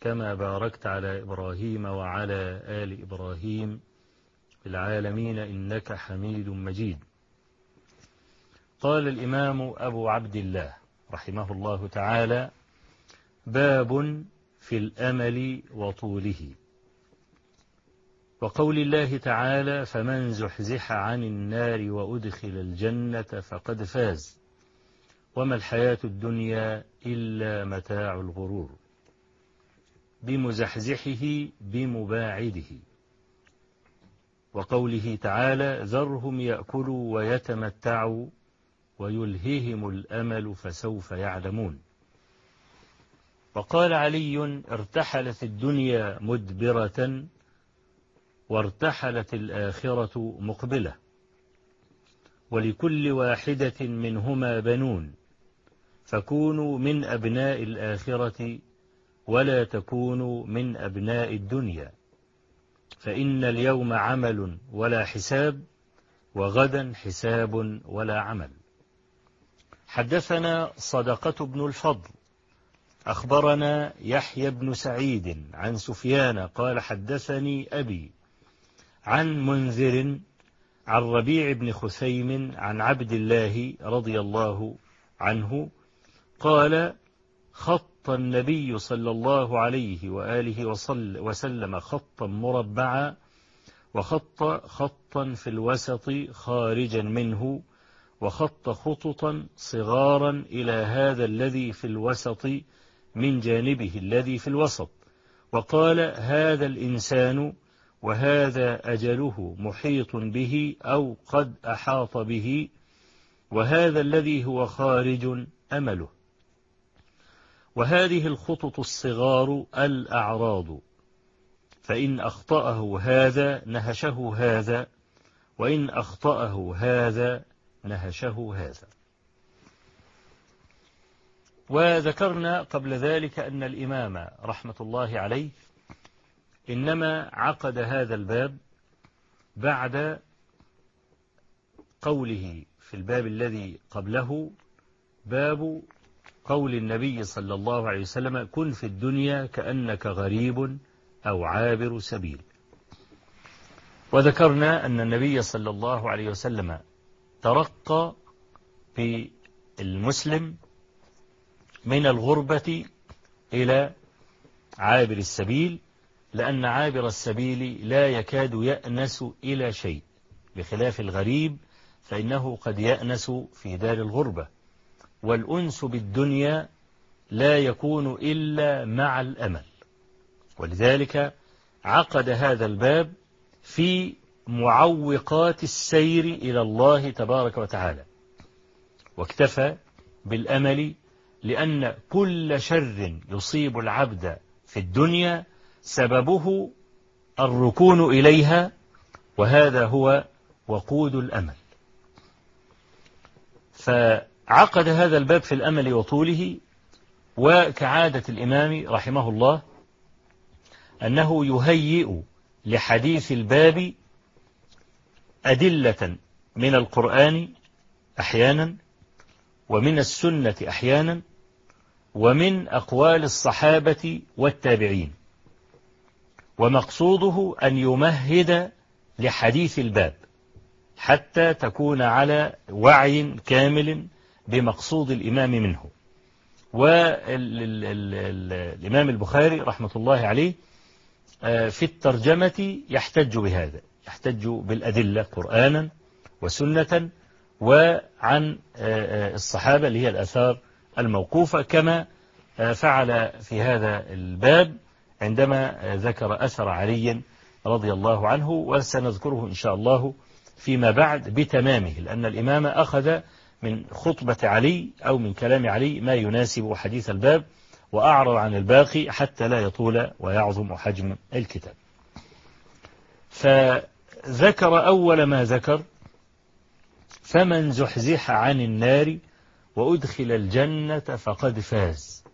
كما باركت على إبراهيم وعلى آل إبراهيم في العالمين إنك حميد مجيد. قال الإمام أبو عبد الله رحمه الله تعالى باب في الأمل وطوله. وقول الله تعالى فمن زحزح عن النار وأدخل الجنة فقد فاز. وما الحياة الدنيا إلا متاع الغرور. بمزحزحه بمباعده. وقوله تعالى ذرهم يأكلوا ويتمتعوا ويلههم الأمل فسوف يعلمون. وقال علي ارتحلت الدنيا مدبرة وارتحلت الآخرة مقبلة. ولكل واحدة منهما بنون فكونوا من أبناء الآخرة ولا تكونوا من أبناء الدنيا. فإن اليوم عمل ولا حساب وغدا حساب ولا عمل. حدثنا صدقة بن الفضل. أخبرنا يحيى بن سعيد عن سفيان قال حدثني أبي عن منذر عن ربيع بن خثيم عن عبد الله رضي الله عنه قال خط النبي صلى الله عليه وآله وسلم خطا مربعا وخط خطا في الوسط خارجا منه وخط خططا صغارا إلى هذا الذي في الوسط من جانبه الذي في الوسط. وقال هذا الإنسان وهذا أجله محيط به أو قد أحاط به وهذا الذي هو خارج أمله. وهذه الخطط الصغار الأعراض فإن أخطأه هذا نهشه هذا وإن أخطأه هذا نهشه هذا. وذكرنا قبل ذلك أن الإمام رحمة الله عليه إنما عقد هذا الباب بعد قوله في الباب الذي قبله باب قول النبي صلى الله عليه وسلم كن في الدنيا كأنك غريب أو عابر سبيل. وذكرنا أن النبي صلى الله عليه وسلم ترقى في المسلم من الغربة إلى عابر السبيل لأن عابر السبيل لا يكاد يأنس إلى شيء. بخلاف الغريب فإنه قد يأنس في دار الغربة. والأنس بالدنيا لا يكون إلا مع الأمل. ولذلك عقد هذا الباب في معوقات السير إلى الله تبارك وتعالى. واكتفى بالأمل لأن كل شر يصيب العبد في الدنيا سببه الركون إليها وهذا هو وقود الأمل. فعقد هذا الباب في الأمل وطوله وكعادة الإمام رحمه الله أنه يهيئ لحديث الباب أدلة من القرآن أحيانا ومن السنة أحيانا ومن أقوال الصحابة والتابعين. ومقصوده أن يمهد لحديث الباب حتى تكون على وعي كامل بمقصود الإمام منه. والإمام البخاري رحمة الله عليه في الترجمة يحتج بهذا يحتج بالأدلة قرآنا وسنة وعن الصحابة اللي هي الأثار الموقوفة كما فعل في هذا الباب عندما ذكر أثر علي رضي الله عنه وسنذكره إن شاء الله فيما بعد بتمامه لأن الإمام أخذ من خطبة علي أو من كلام علي ما يناسب حديث الباب وأعرض عن الباقي حتى لا يطول ويعظم حجم الكتاب. فذكر أول ما ذكر فمن زحزح عن النار وأدخل الجنة فقد فاز.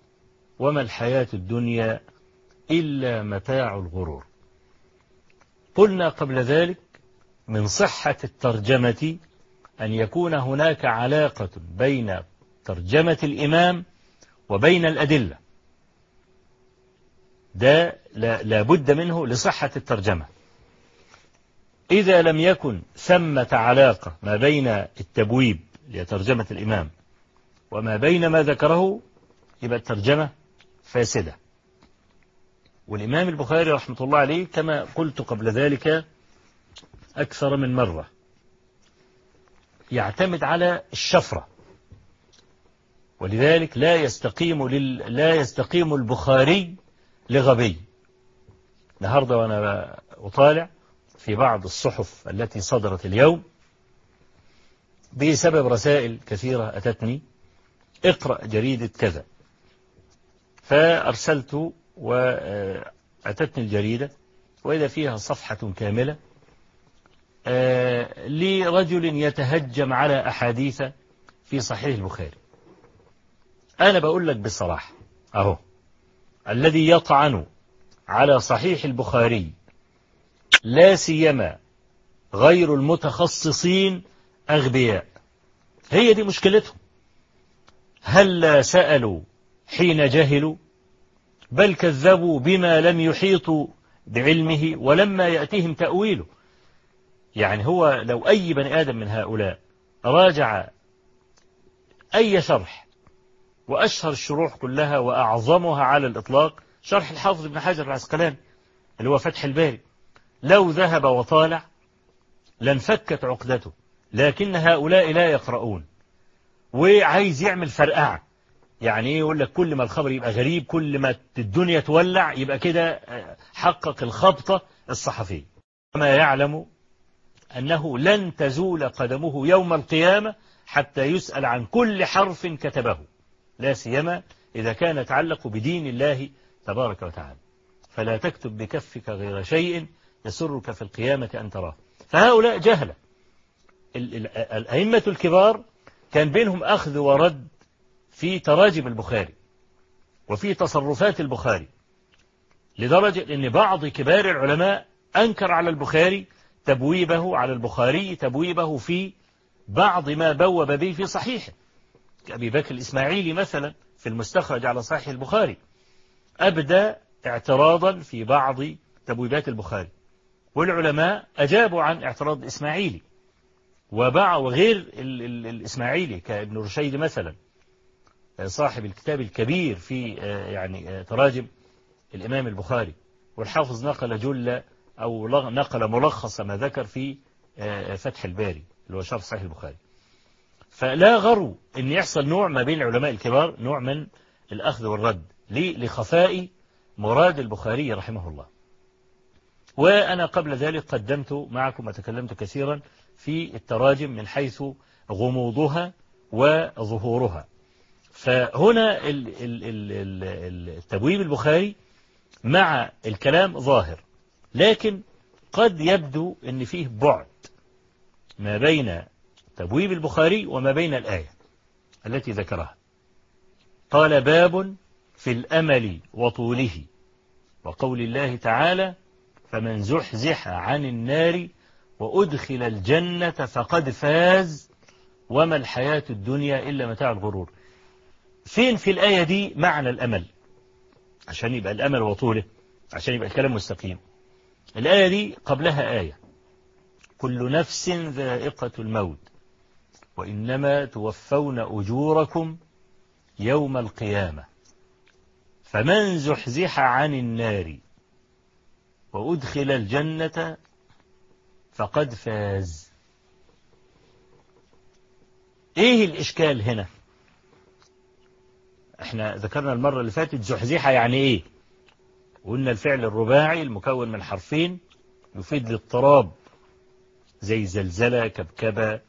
وما الحياة الدنيا إلا متاع الغرور. قلنا قبل ذلك من صحة الترجمة أن يكون هناك علاقة بين ترجمة الإمام وبين الأدلة. ده لا بد منه لصحة الترجمة. إذا لم يكن ثمة علاقة ما بين التبويب لترجمة الإمام وما بين ما ذكره يبقى الترجمة فاسدة. والإمام البخاري رحمة الله عليه كما قلت قبل ذلك أكثر من مرة. يعتمد على الشفرة. ولذلك لا يستقيم لل... لا يستقيم البخاري لغبي. النهاردة وأنا أطالع في بعض الصحف التي صدرت اليوم بسبب رسائل كثيرة أتتني. اقرأ جريدة كذا. فأرسلت وأتتني الجريدة وإذا فيها صفحة كاملة لرجل يتهجم على أحاديث في صحيح البخاري. أنا بقول لك بصراحة أهو الذي يطعن على صحيح البخاري لا سيما غير المتخصصين أغبياء. هي دي مشكلتهم. هل سألوا حين جهلوا؟ بل كذبوا بما لم يحيطوا بعلمه ولما يأتيهم تأويله. يعني هو لو أي بني آدم من هؤلاء راجع أي شرح وأشهر الشروح كلها وأعظمها على الإطلاق شرح الحافظ ابن حجر العسقلاني اللي هو فتح الباري لو ذهب وطالع لانفكت عقدته لكن هؤلاء لا يقرؤون. وعايز يعمل فرقعة. يعني إيه؟ يقول لك كل ما الخبر يبقى غريب كل ما الدنيا تولع يبقى كده حقق الخبطة الصحفية. وما يعلم أنه لن تزول قدمه يوم القيامة حتى يسأل عن كل حرف كتبه. لا سيما إذا كان يتعلق بدين الله تبارك وتعالى. فلا تكتب بكفك غير شيء يسرك في القيامة أن تراه. فهؤلاء جهلة. الأئمة الكبار كان بينهم أخذ ورد في تراجم البخاري وفي تصرفات البخاري لدرجة أن بعض كبار العلماء أنكر على البخاري تبويبه على البخاري تبويبه في بعض ما بوب به في صحيحه. كأبي بكر الإسماعيلي مثلا في المستخرج على صحيح البخاري أبدى اعتراضا في بعض تبويبات البخاري. والعلماء أجابوا عن اعتراض الإسماعيلي وبع وغير الإسماعيلي كابن رشيد مثلا صاحب الكتاب الكبير في يعني تراجم الإمام البخاري. والحافظ نقل جل أو نقل ملخص ما ذكر في فتح الباري اللي هو شرح صحيح البخاري. فلا غرو أن يحصل نوع ما بين العلماء الكبار نوع من الأخذ والرد ليه لخفاء مراد البخاري رحمه الله. وأنا قبل ذلك قدمت معكم وتكلمت كثيرا في التراجم من حيث غموضها وظهورها. فهنا التبويب البخاري مع الكلام ظاهر. لكن قد يبدو أن فيه بعد ما بين تبويب البخاري وما بين الآية التي ذكرها. قال باب في الأمل وطوله وقول الله تعالى فمن زحزح عن النار وأدخل الجنة فقد فاز وما الحياة الدنيا إلا متاع الغرور. فين في الآية دي معنى الأمل؟ عشان يبقى الأمل وطوله عشان يبقى الكلام مستقيم. الآية دي قبلها آية. كل نفس ذائقة الموت وإنما توفون أجوركم يوم القيامة. فمن زحزح عن النار وأدخل الجنة فقد فاز. إيه الإشكال هنا؟ إحنا ذكرنا المرة اللي فاتت زحزحة يعني إيه؟ قلنا الفعل الرباعي المكون من حرفين يفيد الاضطراب زي زلزلة كبكبة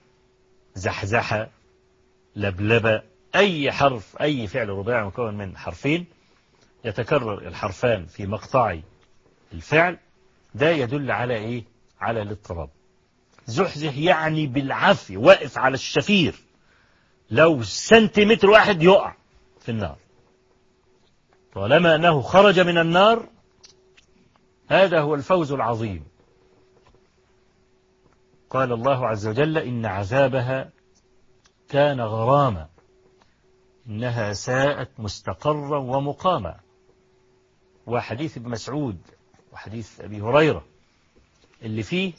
زحزحة لبلبة أي حرف أي فعل رباعي مكون من حرفين يتكرر الحرفان في مقطع الفعل. ده يدل على إيه؟ على الاضطراب. زحزح يعني بالعافية واقف على الشفير. لو سنتيمتر واحد يقع في النار. طالما أنه خرج من النار هذا هو الفوز العظيم. قال الله عز وجل إن عذابها كان غراما إنها ساءت مستقرا ومقاما. وحديث ابن مسعود وحديث أبي هريرة اللي فيه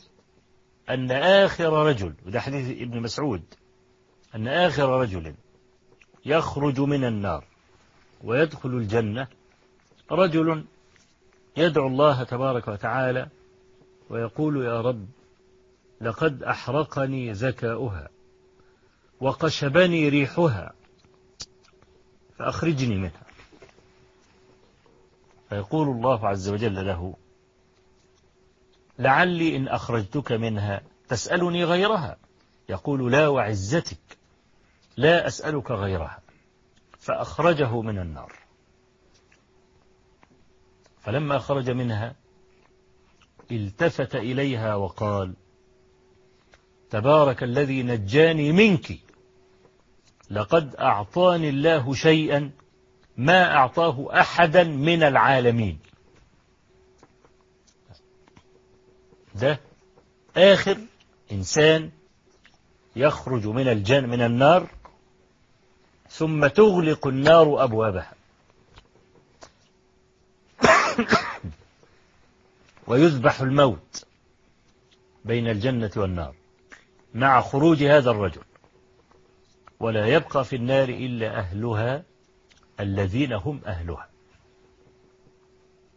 أن آخر رجل وده حديث ابن مسعود أن آخر رجل يخرج من النار. ويدخل الجنة. رجل يدعو الله تبارك وتعالى ويقول يا رب لقد أحرقني ذكاؤها وقشبني ريحها فأخرجني منها. فيقول الله عز وجل له لعلي إن أخرجتك منها تسألني غيرها. يقول لا وعزتك لا أسألك غيرها. فأخرجه من النار. فلما خرج منها التفت إليها وقال تبارك الذي نجاني منك لقد أعطاني الله شيئا ما أعطاه أحدا من العالمين. ده آخر إنسان يخرج من الجن من النار ثم تغلق النار أبوابها. ويذبح الموت بين الجنة والنار مع خروج هذا الرجل. ولا يبقى في النار إلا أهلها الذين هم أهلها.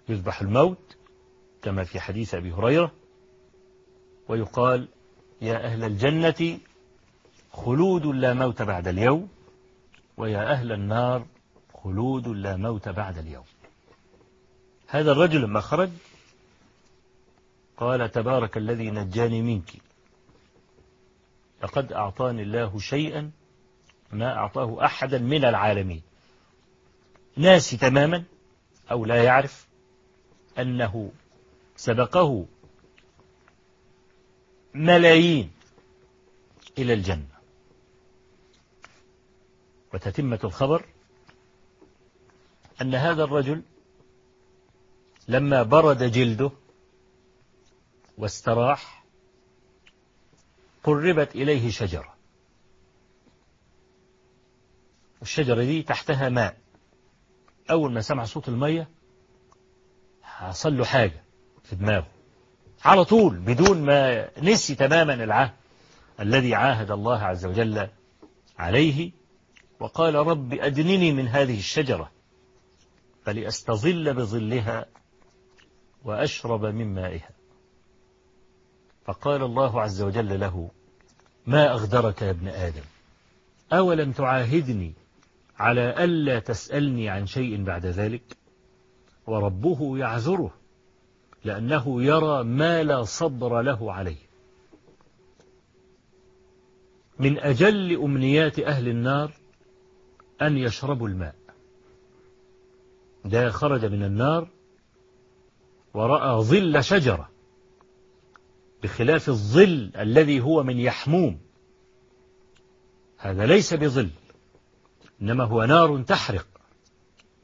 يذبح الموت كما في حديث أبي هريرة ويقال يا أهل الجنة خلود لا موت بعد اليوم. ويا أهل النار خلود لا موت بعد اليوم. هذا الرجل لما خرج قال تبارك الذي نجاني منك. لقد أعطاني الله شيئا ما أعطاه أحدا من العالمين. ناسي تماما أو لا يعرف أنه سبقه ملايين إلى الجنة. وتتمة الخبر أن هذا الرجل لما برد جلده واستراح قربت إليه شجرة. الشجرة دي تحتها ماء. أول ما سمع صوت المية حصل له حاجة في دماغه. على طول بدون ما نسي تماما العهد الذي عاهد الله عز وجل عليه. وقال رب أدنني من هذه الشجرة فلأستظل بظلها وأشرب من مائها. فقال الله عز وجل له ما أغدرك يا ابن آدم؟ أولم تعاهدني على ألا تسألني عن شيء بعد ذلك؟ وربه يعذره لأنه يرى ما لا صبر له عليه. من أجل أمنيات أهل النار أن يشربوا الماء. ده خرج من النار ورأى ظل شجرة بخلاف الظل الذي هو من يحموم. هذا ليس بظل إنما هو نار تحرق.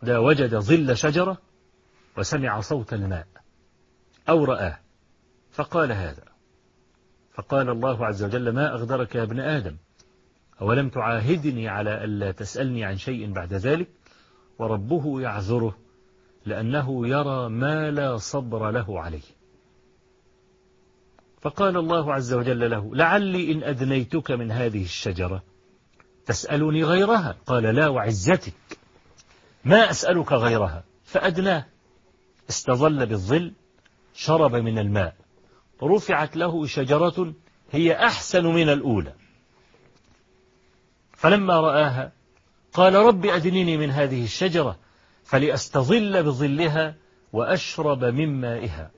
ده وجد ظل شجرة وسمع صوت الماء أو رآه فقال هذا. فقال الله عز وجل ما أغدرك يا ابن آدم أولم تعاهدني على ألا تسألني عن شيء بعد ذلك؟ وربه يعذره لأنه يرى ما لا صبر له عليه. فقال الله عز وجل له لعلي إن أدنيتك من هذه الشجرة. تسألني غيرها؟ قال لا وعزتك. ما أسألك غيرها؟ فأدناه. استظل بالظل شرب من الماء. رفعت له شجرة هي أحسن من الأولى. فلما رآها قال رب أدنني من هذه الشجرة فلأستظل بظلها وأشرب من مائها.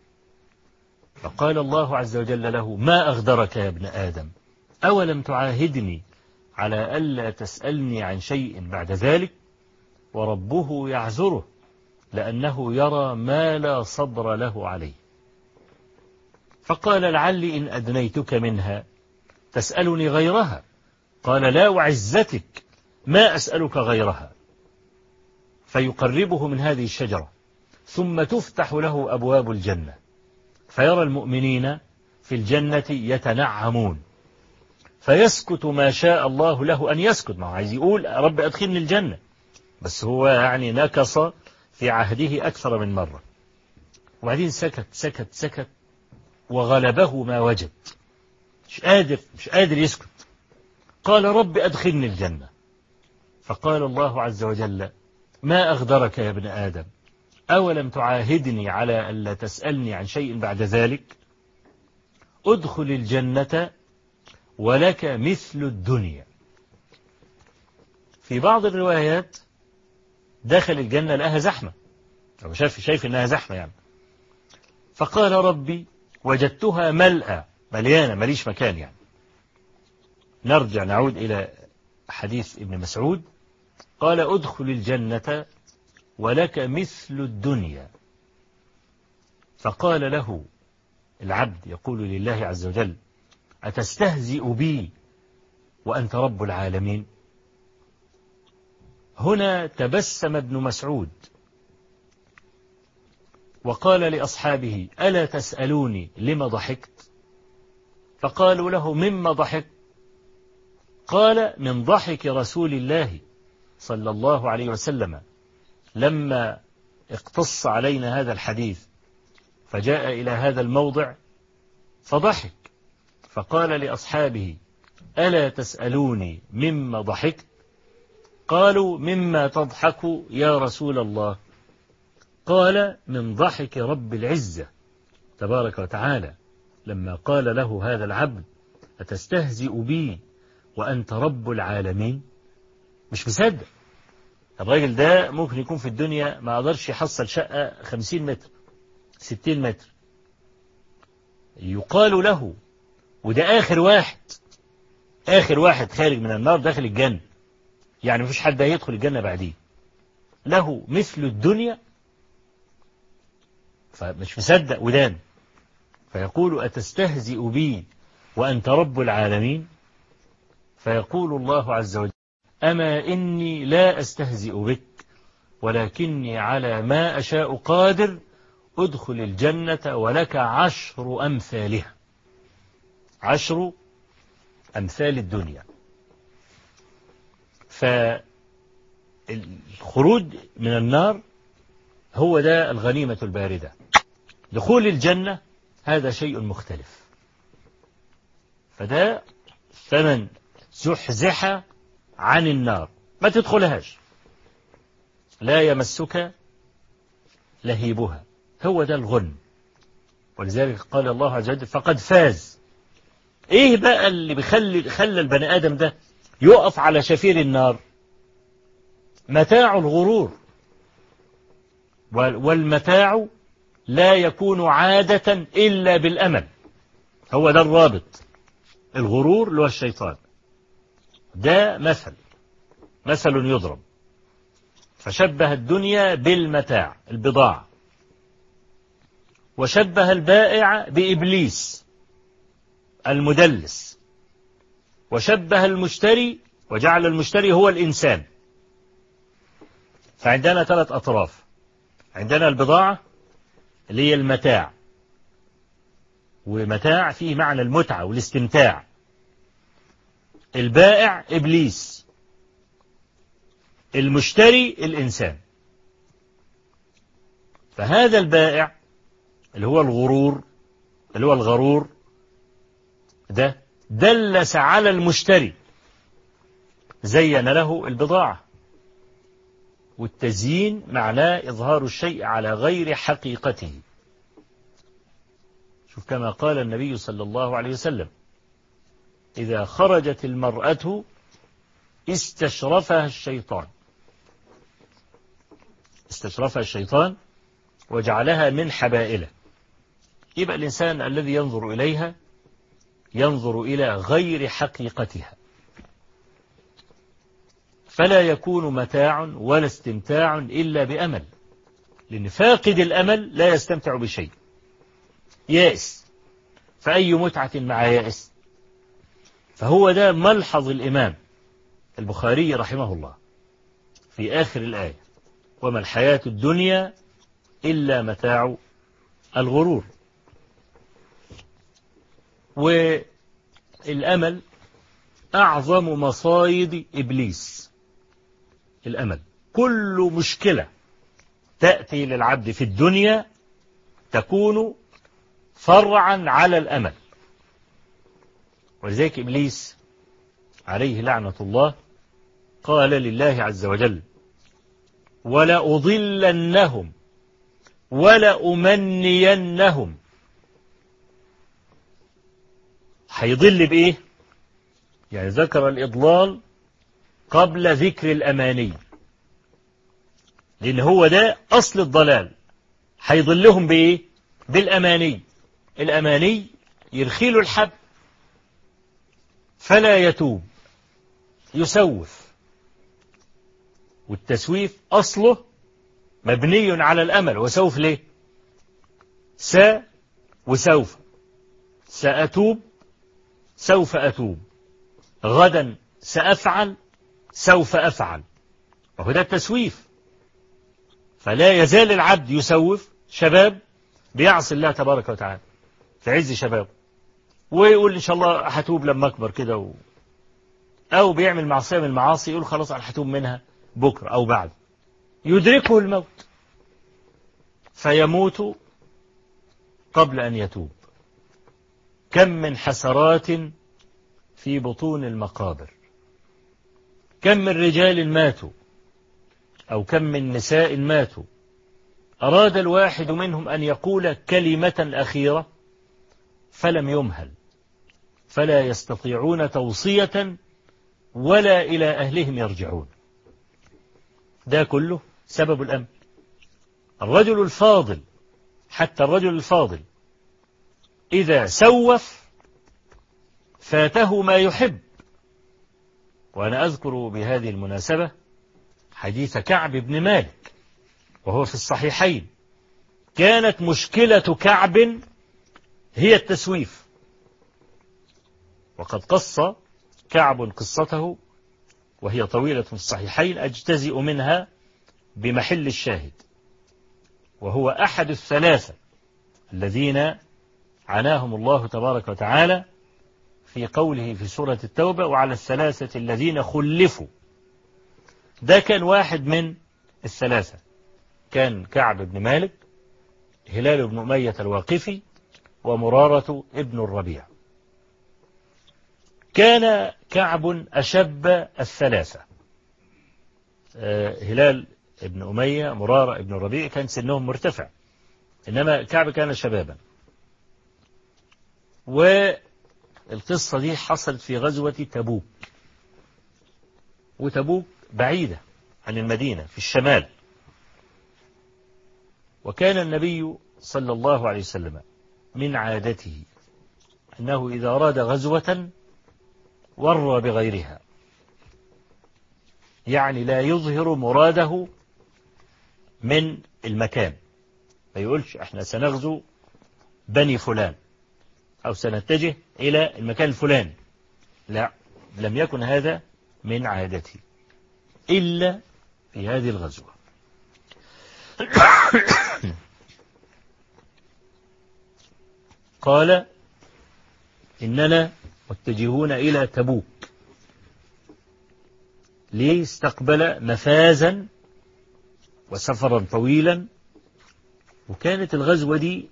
فقال الله عز وجل له ما أغدرك يا ابن آدم؟ أولم تعاهدني على ألا تسألني عن شيء بعد ذلك؟ وربه يعذره لأنه يرى ما لا صبر له عليه. فقال لعلي إن أدنيتك منها تسألني غيرها. قال لا وعزتك ما أسألك غيرها. فيقربه من هذه الشجرة ثم تفتح له أبواب الجنة. فيرى المؤمنين في الجنة يتنعمون. فيسكت ما شاء الله له أن يسكت. ما عايز يقول رب أدخلني الجنة. بس هو يعني نكص في عهده أكثر من مرة. وبعدين سكت سكت سكت وغلبه ما وجد. مش قادر مش قادر يسكت. قال رب أدخلني الجنة. فقال الله عز وجل ما أغدرك يا ابن آدم؟ أولم تعاهدني على ألا تسألني عن شيء بعد ذلك؟ أدخل الجنة ولك مثل الدنيا. في بعض الروايات دخل الجنة لها زحمة. أو شايف, شايف إنها زحمة يعني. فقال ربي وجدتها ملأى مليانة مليش مكان يعني. نرجع نعود إلى حديث ابن مسعود. قال ادخل الجنة ولك مثل الدنيا. فقال له العبد يقول لله عز وجل أتستهزئ بي وأنت رب العالمين؟ هنا تبسم ابن مسعود وقال لأصحابه ألا تسألوني لما ضحكت؟ فقالوا له مما ضحكت؟ قال من ضحك رسول الله صلى الله عليه وسلم لما اقتص علينا هذا الحديث فجاء إلى هذا الموضع فضحك. فقال لأصحابه ألا تسألوني مما ضحكت؟ قالوا مما تضحك يا رسول الله؟ قال من ضحك رب العزة تبارك وتعالى لما قال له هذا العبد أتستهزئ بي؟ وأنت رب العالمين. مش مصدق. الراجل ده ممكن يكون في الدنيا ما قدرش يحصل شقة خمسين متر ستين متر. يقال له وده آخر واحد آخر واحد خارج من النار داخل الجنة. يعني مفيش حد هيدخل الجنة بعديه. له مثل الدنيا. فمش مصدق. ودان. فيقول أتستهزئ بي وأنت رب العالمين؟ فيقول الله عز وجل أما إني لا أستهزئ بك ولكني على ما أشاء قادر أدخل الجنة ولك عشر أمثالها. عشر أمثال الدنيا. فالخروج من النار هو ده الغنيمة الباردة. دخول الجنة هذا شيء مختلف. فده فمن زحزح عن النار. ما تدخلهاش. لا يمسك لهيبها. هو ده الغن. ولذلك قال الله عز وجل فقد فاز. إيه بقى اللي بيخلي خلى البني آدم ده يقف على شفير النار؟ متاع الغرور. والمتاع لا يكون عادة إلا بالأمل. هو ده الرابط. الغرور هو الشيطان. ده مثل مثل يضرب. فشبه الدنيا بالمتاع البضاعة. وشبه البائع بإبليس المدلس. وشبه المشتري وجعل المشتري هو الإنسان. فعندنا ثلاث أطراف. عندنا البضاعة اللي هي المتاع. ومتاع فيه معنى المتعة والاستمتاع. البائع إبليس. المشتري الإنسان. فهذا البائع اللي هو الغرور اللي هو الغرور ده دلس على المشتري. زين له البضاعة. والتزيين معناه إظهار الشيء على غير حقيقته. شوف كما قال النبي صلى الله عليه وسلم إذا خرجت المرأة استشرفها الشيطان. استشرفها الشيطان وجعلها من حبائله. يبقى الإنسان الذي ينظر إليها ينظر إلى غير حقيقتها. فلا يكون متاع ولا استمتاع إلا بأمل. لأن فاقد الأمل لا يستمتع بشيء. يائس. فأي متعة مع يائس؟ فهو ده ملحظ الإمام البخاري رحمه الله. في آخر الآية وما الحياة الدنيا إلا متاع الغرور. والأمل أعظم مصايد إبليس. الأمل كل مشكلة تأتي للعبد في الدنيا تكون فرعا على الأمل. ولذلك إبليس عليه لعنة الله قال لله عز وجل ولا أضلنهم ولا أمنينهم هيضل بإيه؟ يعني ذكر الإضلال قبل ذكر الأماني لأن هو ده أصل الضلال. هيضلهم بإيه؟ بالأماني. الأماني يرخيل الحب. فلا يتوب يسوف. والتسويف أصله مبني على الأمل. وسوف ليه؟ س وسوف. سأتوب سوف أتوب. غدا سأفعل سوف أفعل. وهو ده التسويف. فلا يزال العبد يسوف. شباب بيعصي الله تبارك وتعالى. في عز شبابه ويقول إن شاء الله هتوب لما أكبر كده و... أو بيعمل معصية من المعاصي يقول خلاص أنا هتوب منها بكرة أو بعد. يدركه الموت. فيموت قبل أن يتوب. كم من حسرات في بطون المقابر. كم من رجال ماتوا أو كم من نساء ماتوا. أراد الواحد منهم أن يقول كلمة أخيرة فلم يمهل. فلا يستطيعون توصية ولا إلى أهلهم يرجعون. ده كله سبب الأمن. الرجل الفاضل حتى الرجل الفاضل إذا سوف فاته ما يحب. وأنا أذكر بهذه المناسبة حديث كعب بن مالك وهو في الصحيحين. كانت مشكلة كعب هي التسويف. وقد قص كعب قصته وهي طويلة في الصحيحين أجتزئ منها بمحل الشاهد. وهو أحد الثلاثة الذين عناهم الله تبارك وتعالى في قوله في سورة التوبة وعلى الثلاثة الذين خلفوا ده كان واحد من الثلاثة. كان كعب بن مالك هلال بن أمية الواقفي ومرارة ابن الربيع. كان كعب أشب الثلاثة. هلال ابن أمية مرارة ابن الربيع كان سنهم مرتفع. إنما كعب كان شبابا. والقصة دي حصلت في غزوة تبوك. وتبوك بعيدة عن المدينة في الشمال. وكان النبي صلى الله عليه وسلم من عادته أنه إذا أراد غزوة ور بغيرها. يعني لا يظهر مراده من المكان. ما يقولش إحنا سنغزو بني فلان. أو سنتجه إلى المكان الفلاني. لا لم يكن هذا من عادته. إلا في هذه الغزوة. قال إننا متجهون إلى تبوك. ليستقبل مفازا وسفرا طويلا. وكانت الغزوة دي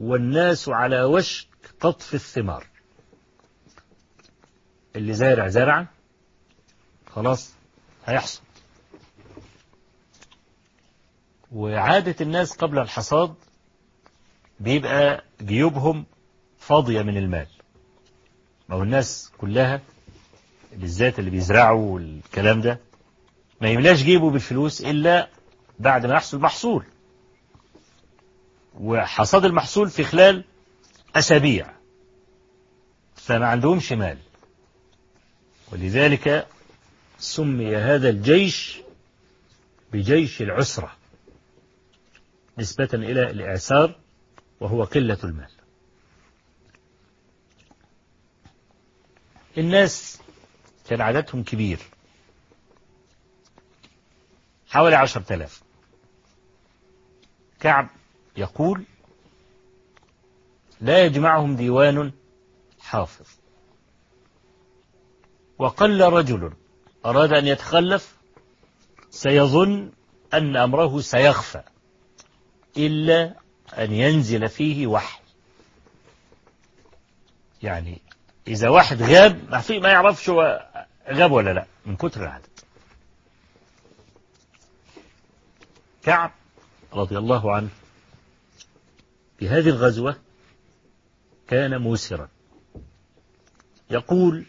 والناس على وشك قطف الثمار. اللي زارع زرعة خلاص هيحصد وعادة الناس قبل الحصاد بيبقى جيوبهم فاضية من المال. ما هو الناس كلها بالذات اللي بيزرعوا والكلام ده ما يملاش جيبه بالفلوس إلا بعد ما يحصل محصول. وحصاد المحصول في خلال أسابيع. فما عندهمش مال. ولذلك سمي هذا الجيش بجيش العسرة نسبة إلى الإعسار وهو قلة المال. الناس كان عددهم كبير. حوالي عشرة آلاف. كعب يقول لا يجمعهم ديوان حافظ. وقل رجل أراد أن يتخلف؟ سيظن أن أمره سيخفى إلا أن ينزل فيه وحي. يعني إذا واحد غاب ما في ما يعرفش هو غاب ولا لا من كتر العدد. كعب رضي الله عنه في هذه الغزوة كان موسرا. يقول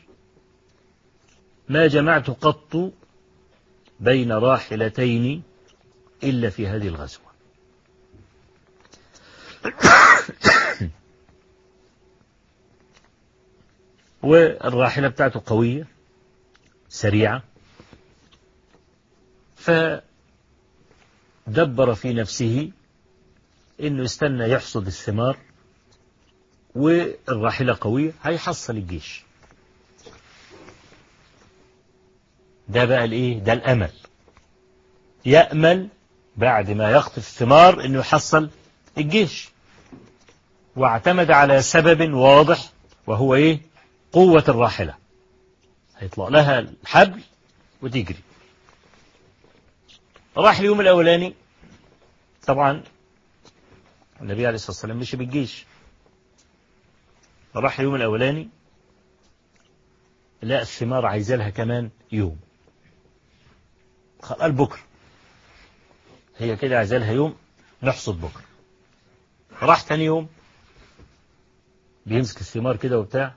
ما جمعت قط بين راحلتين إلا في هذه الغزوة. والراحلة بتاعته قوية سريعة. فدبر في نفسه إنه يستنى يحصد الثمار والراحلة قوية هيحصل الجيش. ده بقى الإيه؟ ده الأمل. يأمل بعد ما يخطف الثمار إنه يحصل الجيش. واعتمد على سبب واضح وهو إيه؟ قوة الراحلة. هيطلع لها الحبل وتجري راح اليوم الأولاني. طبعا النبي عليه الصلاة والسلام مشي بالجيش. راح اليوم الأولاني. لا الثمار عايزة لها كمان يوم. قال بكرة. هي كده عايزة لها يوم نحصد بكرة. راح تاني يوم. بيمسك الثمار كده وبتاع.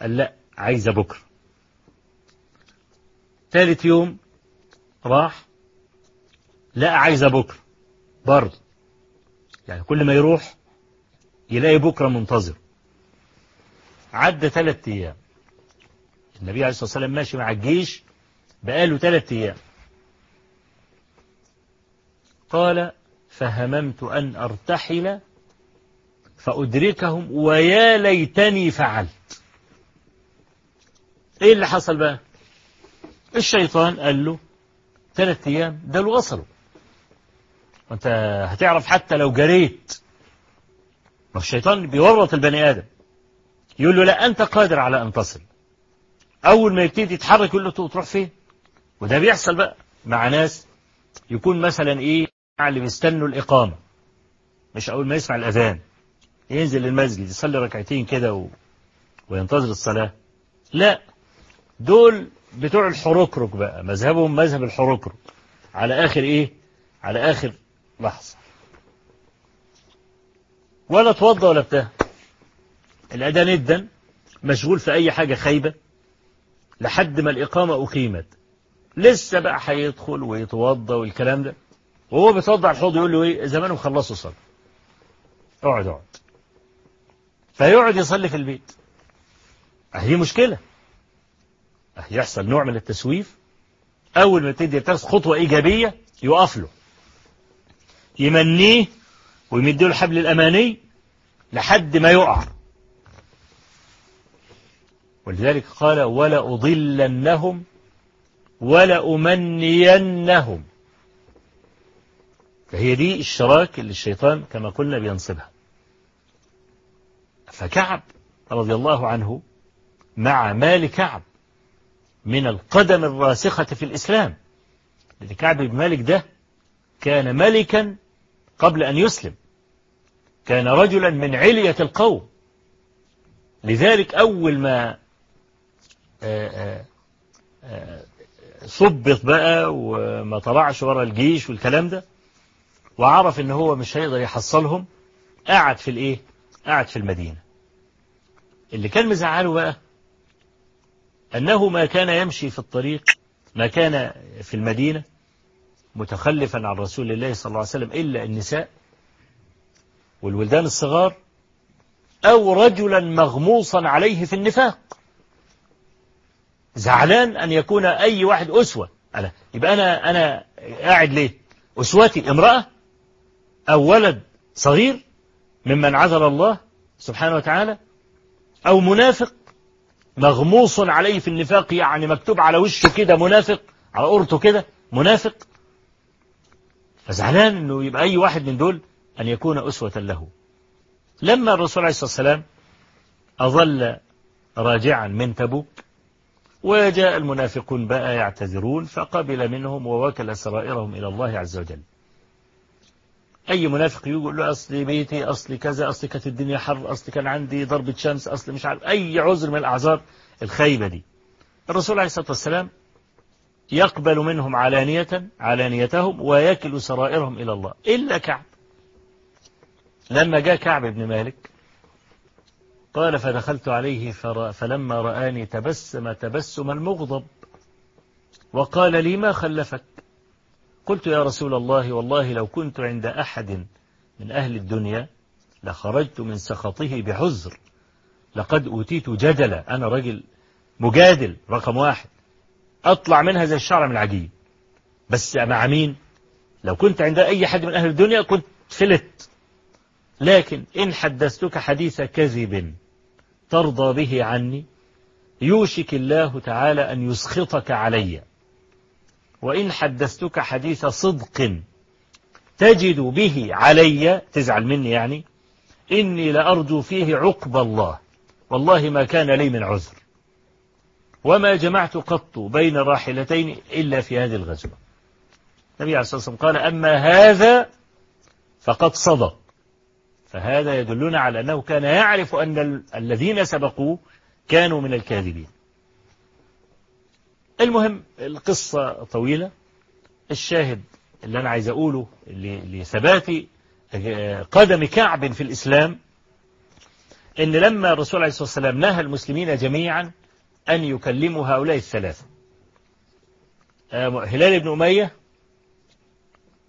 قال لا عايزة بكرة. ثالث يوم راح لا عايزة بكرة. برضه. يعني كل ما يروح يلاقي بكرة منتظر. عدى ثلاث أيام. النبي عليه الصلاة والسلام ماشي مع الجيش بقاله ثلاث أيام. قال فهممت أن أرتحل فأدركهم ويا ليتني فعلت. إيه اللي حصل بقى؟ الشيطان قال له ثلاث أيام ده اللي وصلوا وأنت هتعرف حتى لو جريت. ما الشيطان بيورط البني آدم. يقول له لا أنت قادر على أن تصل. أول ما يبتدي يتحرك يقول له تروح فين؟ وده بيحصل بقى مع ناس يكون مثلا إيه اللي بيستنوا الإقامة. مش أول ما يسمع الأذان. ينزل المسجد يصلي ركعتين كده و... وينتظر الصلاة. لا دول بتوع الحركرك بقى. مذهبهم مذهب الحركرك على آخر إيه؟ على آخر لحظة. ولا توضى ولا بتاع. الأذان إدن. مشغول في أي حاجة خايبة. لحد ما الإقامة أقيمت. لسه بقى هيدخل ويتوضى والكلام ده. وهو بيتوضى على الحوض يقول له إيه؟ زمانهم خلصوا صلاة. اقعد اقعد. فيقعد يصلي في البيت. هي مشكلة. يحصل نوع من التسويف. أول ما تدي الدرس خطوة إيجابية يقف له يمنيه ويمد له الحبل الأماني لحد ما يقع. ولذلك قال ولا أضلنهم ولا أمنينهم فهي دي الشراك اللي الشيطان كما قلنا بينصبها. فكعب رضي الله عنه مع مال كعب من القدم الراسخة في الإسلام. لأن كعب بن مالك ده كان ملكا قبل أن يسلم. كان رجلا من علية القوم. لذلك أول ما صبط بقى وما طلعش ورا الجيش والكلام ده وعرف إن هو مش هيقدر يحصلهم قعد في الإيه؟ قعد في المدينة. اللي كان مزعله بقى أنه ما كان يمشي في الطريق ما كان في المدينة متخلفا عن رسول الله صلى الله عليه وسلم إلا النساء والولدان الصغار أو رجلا مغموصا عليه في النفاق. زعلان أن يكون أي واحد أسوة. أنا يبقى أنا أنا قاعد ليه؟ أسوتي امرأة أو ولد صغير ممن عذر الله سبحانه وتعالى أو منافق مغموص عليه في النفاق يعني مكتوب على وشه كده منافق على قرطه كده منافق. فزعلان أنه يبقى أي واحد من دول أن يكون أسوة له. لما الرسول عليه الصلاة والسلام أظل راجعا من تبوك وجاء المنافقون بقى يعتذرون فقبل منهم ووكل سرائرهم إلى الله عز وجل. أي منافق يقول له أصلي بيتي أصلي كذا أصلي كانت الدنيا حر أصلي كان عندي ضربة شمس أصلي مش عارف أي عذر من الأعذار الخيبة دي. الرسول عليه الصلاة والسلام يقبل منهم علانية علانيتهم ويكل سرائرهم إلى الله. إلا كعب. لما جاء كعب بن مالك قال فدخلت عليه فلما رآني تبسم تبسم المغضب وقال لي ما خلفك؟ قلت يا رسول الله والله لو كنت عند أحد من أهل الدنيا لخرجت من سخطه بحزر لقد أوتيت جدلا أنا رجل مجادل رقم واحد. أطلع منها زي الشعر من العجيب بس مع مين؟ لو كنت عند أي حد من أهل الدنيا كنت فلت. لكن إن حدثتك حديث كذب ترضى به عني يوشك الله تعالى أن يسخطك علي. وإن حدثتك حديث صدق تجد به علي تزعل مني يعني إني لأرجو فيه عقب الله. والله ما كان لي من عذر. وما جمعت قط بين راحلتين إلا في هذه الغزوة. النبي عليه الصلاة والسلام قال أما هذا فقد صدق. فهذا يدلنا على أنه كان يعرف أن الذين سبقوه كانوا من الكاذبين. المهم القصة طويلة. الشاهد اللي أنا عايز أقوله لثبات قدم كعب في الإسلام إن لما الرسول عليه الصلاة والسلام نهى المسلمين جميعا أن يكلموا هؤلاء الثلاثة. هلال بن أمية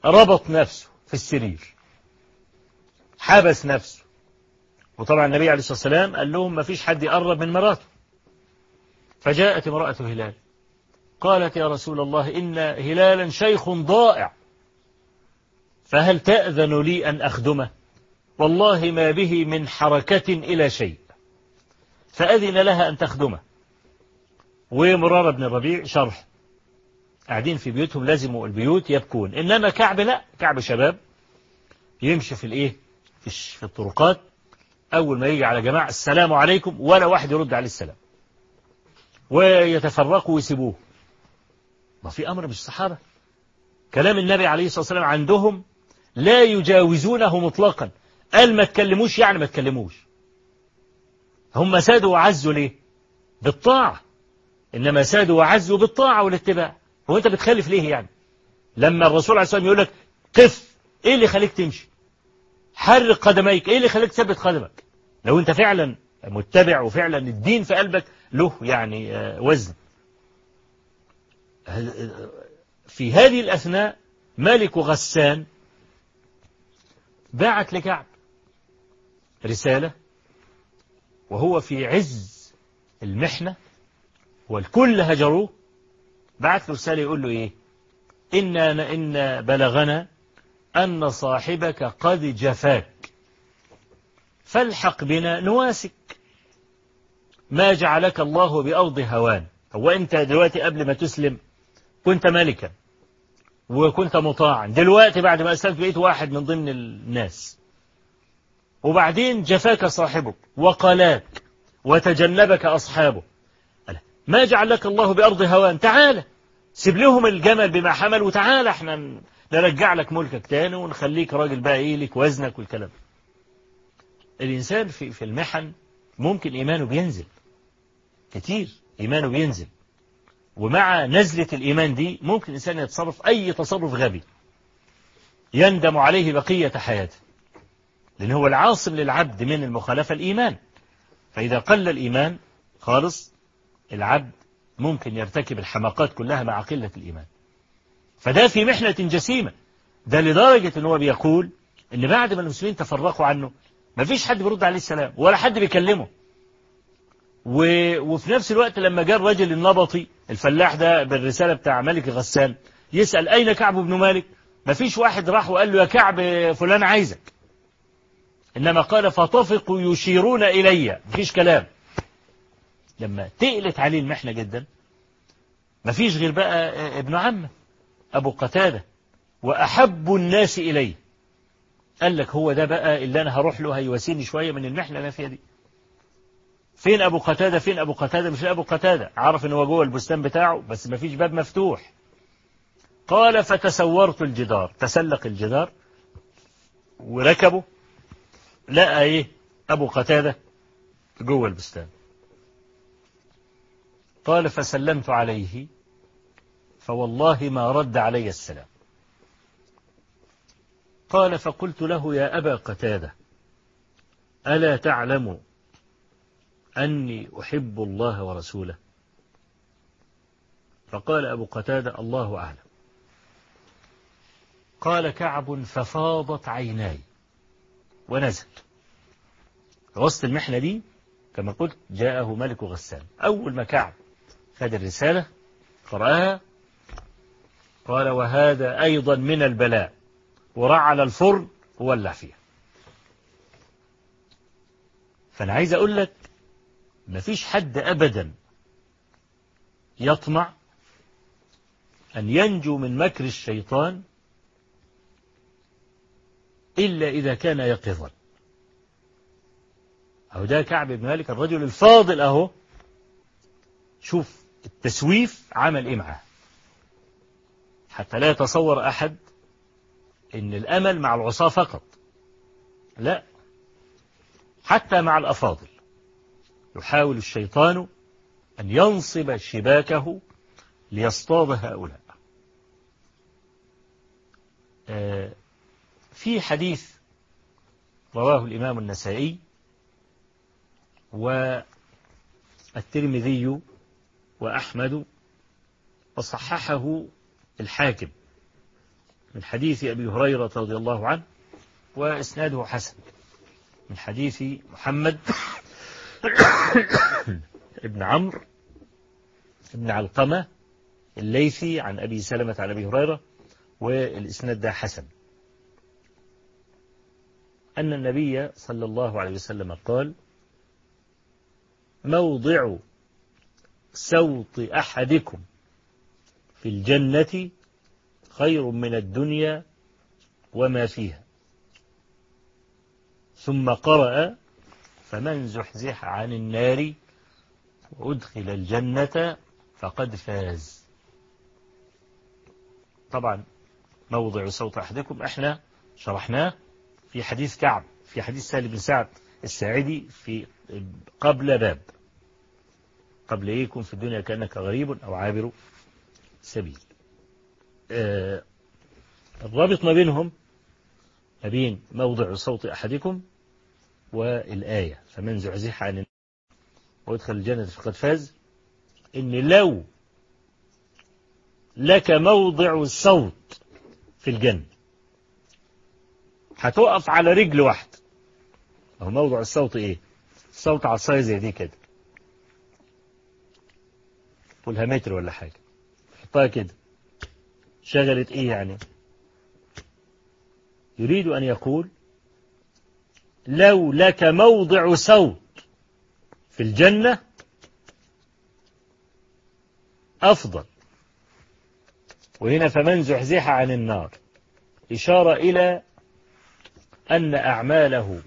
ربط نفسه في السرير حبس نفسه. وطبعا النبي عليه الصلاة والسلام قال لهم ما فيش حد يقرب من مراته. فجاءت امرأة هلال قالت يا رسول الله إن هلالا شيخ ضائع فهل تأذن لي أن أخدمه؟ والله ما به من حركة إلى شيء. فأذن لها أن تخدمه. ومرارة بن الربيع شرح. قاعدين في بيوتهم لازموا البيوت يبكون. إنما كعب لا كعب شباب. يمشي في الإيه؟ في الطرقات. أول ما يجي على جماعة السلام عليكم ولا واحد يرد عليه السلام. ويتفرقوا ويسيبوه. ما في أمر مش كلام النبي عليه الصلاة والسلام عندهم لا يجاوزونه مطلقا. قال ما تكلموش يعني ما تكلموش. هم سادوا وعزوا ليه؟ بالطاعة. إنما سادوا وعزوا بالطاعة والاتباع. هو أنت بتخالف ليه يعني؟ لما الرسول عليه الصلاة والسلام يقول لك قف إيه اللي خليك تمشي؟ حرك قدميك. إيه اللي خليك تثبت قدمك؟ لو أنت فعلا متبع وفعلا الدين في قلبك له يعني وزن. في هذه الأثناء ملك غسان باعت لكعب رسالة وهو في عز المحنة والكل هجروه بعت له رسالة يقول له إيه؟ إن, إن بلغنا أن صاحبك قد جفاك فالحق بنا نواسك. ما جعلك الله بأرض هوان. هو أنت دلوقتي قبل ما تسلم كنت ملكا وكنت مطاعا. دلوقتي بعد ما أسلمت بقيت واحد من ضمن الناس. وبعدين جفاك صاحبك وقلاك وتجنبك أصحابه. ما جعلك الله بأرض هوان. تعالى سيب لهم الجمل بما حمل وتعالى إحنا نرجع لك ملكك تاني ونخليك راجل بقى إيه لك وزنك والكلام. الإنسان في في المحن ممكن إيمانه بينزل. كتير إيمانه بينزل. ومع نزلة الإيمان دي ممكن الإنسان يتصرف أي تصرف غبي يندم عليه بقية حياته. لأن هو العاصم للعبد من المخالفة الإيمان. فإذا قل الإيمان خالص العبد ممكن يرتكب الحماقات كلها مع قلة الإيمان. فده في محنة جسيمة. ده لدرجة أنه بيقول أن بعد ما المسلمين تفرقوا عنه ما فيش حد بيرد عليه السلام ولا حد بيكلمه. و... وفي نفس الوقت لما جاء الرجل النبطي الفلاح ده بالرسالة بتاع ملك غسان يسأل أين كعب بن مالك؟ ما فيش واحد راح وقال له يا كعب فلان عايزك. إنما قال فطفقوا يشيرون إلي. مفيش كلام. لما تقلت عليه المحنة جدا مفيش غير بقى ابن عمه أبو قتادة وأحب الناس إليه قال لك هو ده بقى اللي أنا هروح له هيواسيني شوية من المحنة اللي فيها دي. فين أبو قتادة؟ فين أبو قتادة؟ مش أبو قتادة. عرف إن هو جوه البستان بتاعه بس مفيش باب مفتوح. قال فتسورت الجدار. تسلق الجدار. وركبه لقى إيه؟ أبو قتادة جوه البستان. قال فسلمت عليه فوالله ما رد علي السلام. قال فقلت له يا أبا قتادة ألا تعلم أني أحب الله ورسوله. فقال أبو قتادة الله أعلم. قال كعب ففاضت عيناي ونزل وسط المحنة دي كما قلت جاءه ملك غسان. أول ما كعب خد الرسالة قرأها قال وهذا أيضا من البلاء. ورعل الفرن وولع فيها. فأنا عايز أقول لك مفيش حد أبدا يطمع أن ينجو من مكر الشيطان إلا إذا كان يقظا. أو ده كعب بن مالك الرجل الفاضل أهو. شوف التسويف عمل إيه معاه. حتى لا يتصور أحد إن الأمل مع العصاة فقط. لا. حتى مع الأفاضل. يحاول الشيطان أن ينصب شباكه ليصطاد هؤلاء. في حديث رواه الإمام النسائي والترمذي وأحمد وصححه الحاكم من حديث أبي هريرة رضي الله عنه وإسناده حسن من حديث محمد ابن عمرو ابن علقمة الليثي عن أبي سلمة عن أبي هريرة والإسناد ده حسن. أن النبي صلى الله عليه وسلم قال موضع سوط أحدكم في الجنة خير من الدنيا وما فيها. ثم قرأ فمن زحزح عن النار وأدخل الجنة فقد فاز. طبعا موضع صوت أحدكم إحنا شرحناه في حديث كعب في حديث سهل بن سعد الساعدي في قبل باب. قبل إيه يكون في الدنيا كأنك غريب أو عابر سبيل. آه الرابط ما بينهم ما بين موضع صوت أحدكم والآية. فمن زعزح عن ويدخل الجنة فقد فاز. إن لو لك موضع الصوت في الجنة هتقف على رجل واحدة هو موضع الصوت إيه؟ الصوت عصاية زي دي كده. قولها متر ولا حاجة. حطها كده. شغلت إيه يعني؟ يريد أن يقول لو لك موضع صوت في الجنة أفضل. وهنا فمن زحزح عن النار. إشارة إلى أن أعماله